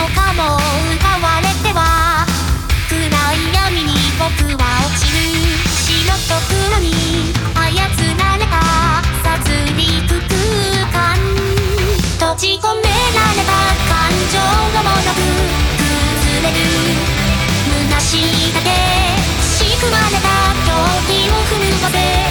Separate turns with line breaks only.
かも奪われては暗い闇に僕は落ちる白と黒に操られた殺戮空間閉じ込められた感情がもろく崩れる虚しい盾仕組まれた狂気を震わせ。